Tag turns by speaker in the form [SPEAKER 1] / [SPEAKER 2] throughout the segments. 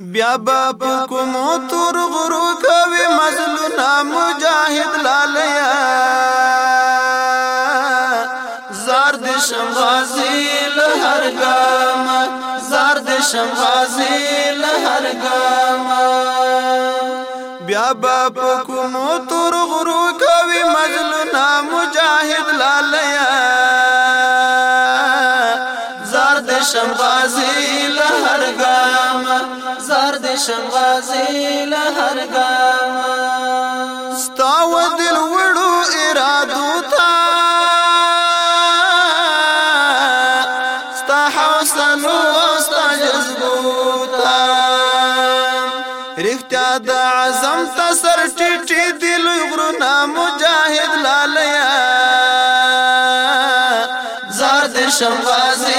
[SPEAKER 1] بیا با کوم تور غرو کوي مظلوم مجاهد لالیا زرد شمغازی له هر ګام زرد شمغازی له هر ګام بیا با کوم تور غرو شم غازی لهر ګام ستا و دل وړو ارادو تا ستا حسن او ستا جذبو تا رښتیا د اعظم تسر ټټي دل غرنا مجاهد لالیا زار د شم غازی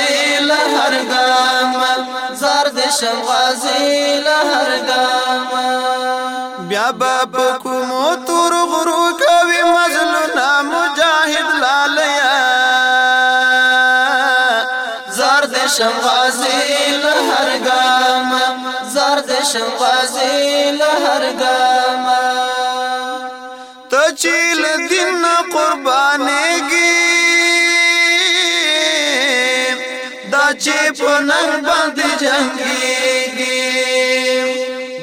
[SPEAKER 1] شم غازی لهر ګام بیا باب کومو تور غرو کوي مظلوم مجاهد لالیا زرد شم غازی لهر ګام زرد شم غازی لهر ګام ته چیل دین قربانېږي چې په نر باندې جنگيږي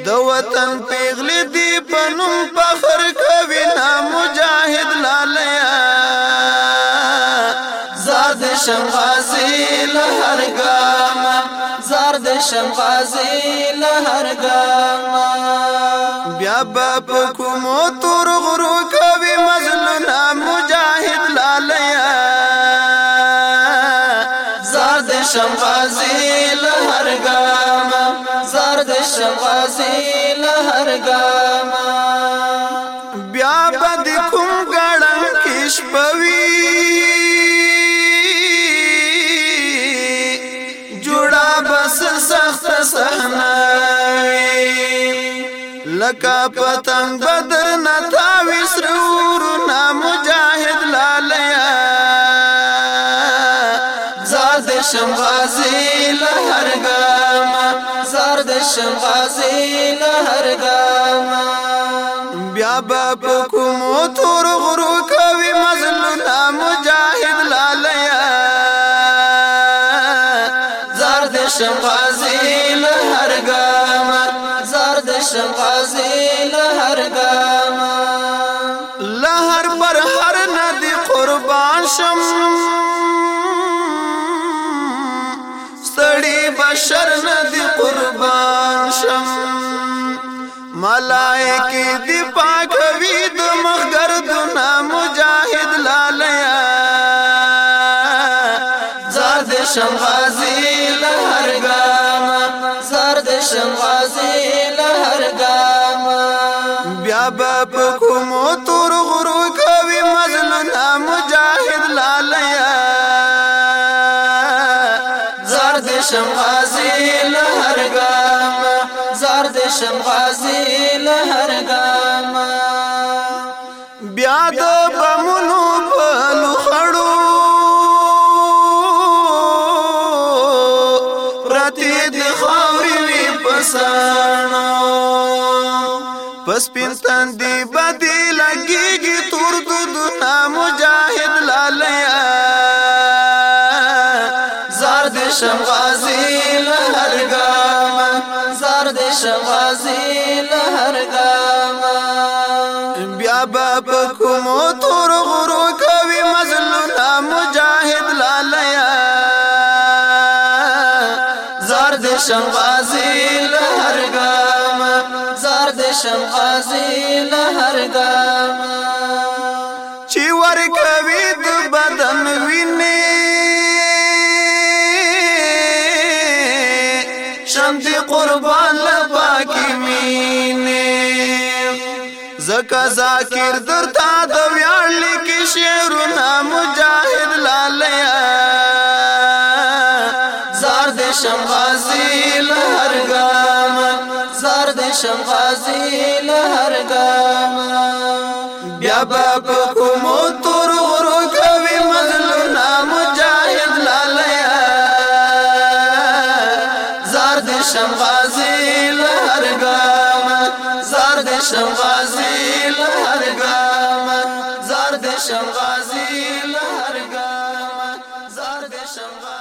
[SPEAKER 1] د وطن پیغلې دی په نوم فخر کوي نا مجاهد لالیا زاد شمغازي لهر ګام زاد شمغازي لهر ګام بیا په کومو تورغو شغازی لهر گاما بیا بد کوم ګړم کیش پوی جوړا بس سخت صحنه لکه پتنګ بدر نتا سر د شم غازی نهر ګاما بیا باب کوم تور غرو کوي مظلوم مجاهد لالیا زر د شم غازی نهر ګاما زر د شم غازی نهر ګاما لهر پر هر ندی قربان شم سړی بشر نه ملائکی دی پاکوی د مخدردنا مجاهد لالیا زرد شمغازی لهر گاما زرد شمغازی لهر گاما بیا باب کومو تور غرو کوي مزلنا مجاهد لالیا زرد شمغازی شم غازی له هر ګاما بیا د بمونو په لخړو راتې د خاورې وی پسانو پس پینستان دی بدل شغازی لهر داما بیا با پکمو تور غرو کوي مظلوم مجاهد لالیا زرد شغازی لهر داما زرد شغازی لهر داما شم دی قربان لپاکی مینه زکا زاکر در تا د ویاړ لیک شعرونه مجاهد لالیا زار د شم غازی لهر ګام زار د شم غازی لهر ګام بیا په شم غازی لهرګام زار دې شم غازی لهرګام زار دې شم غازی لهرګام زار دې شم